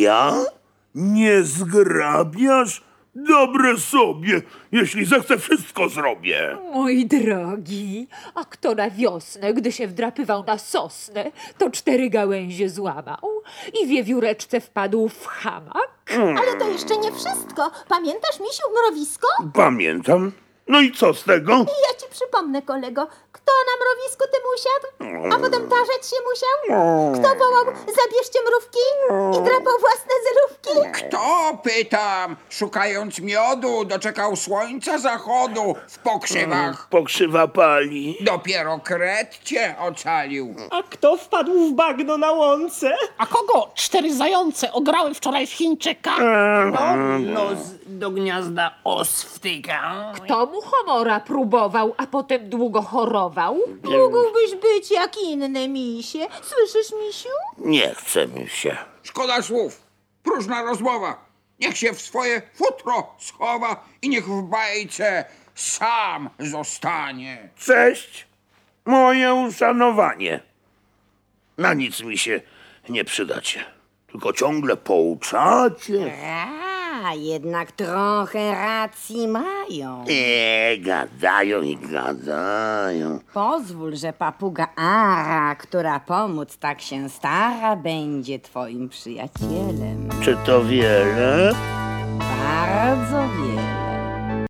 Ja? Nie zgrabiasz? Dobre sobie. Jeśli zechcę, wszystko zrobię. Mój drogi, a kto na wiosnę, gdy się wdrapywał na sosnę, to cztery gałęzie złamał i wiewióreczce wpadł w hamak? Ale to jeszcze nie wszystko. Pamiętasz, misiu, mrowisko? Pamiętam. No i co z tego? Ja ci przypomnę, kolego. Na mrowisku tym usiadł? A potem tarzec się musiał? Kto wołał, zabierzcie mrówki? I drapał własne pytam, szukając miodu, doczekał słońca zachodu w pokrzywach. Pokrzywa pali. Dopiero kret cię ocalił. A kto wpadł w bagno na łące? A kogo cztery zające ograły wczoraj w Chińczyka? No, nos do gniazda os wtyka. Kto mu homora próbował, a potem długo chorował? Mógłbyś być jak inne misie. Słyszysz, misiu? Nie chce mi się. Szkoda słów, próżna rozmowa. Niech się w swoje futro schowa i niech w bajce sam zostanie. Cześć. Moje uszanowanie. Na nic mi się nie przydacie. Tylko ciągle pouczacie. A, jednak trochę racji mają. Nie, gadają i gadają. Pozwól, że papuga Ara, która pomóc tak się stara, będzie twoim przyjacielem. Czy to wiele?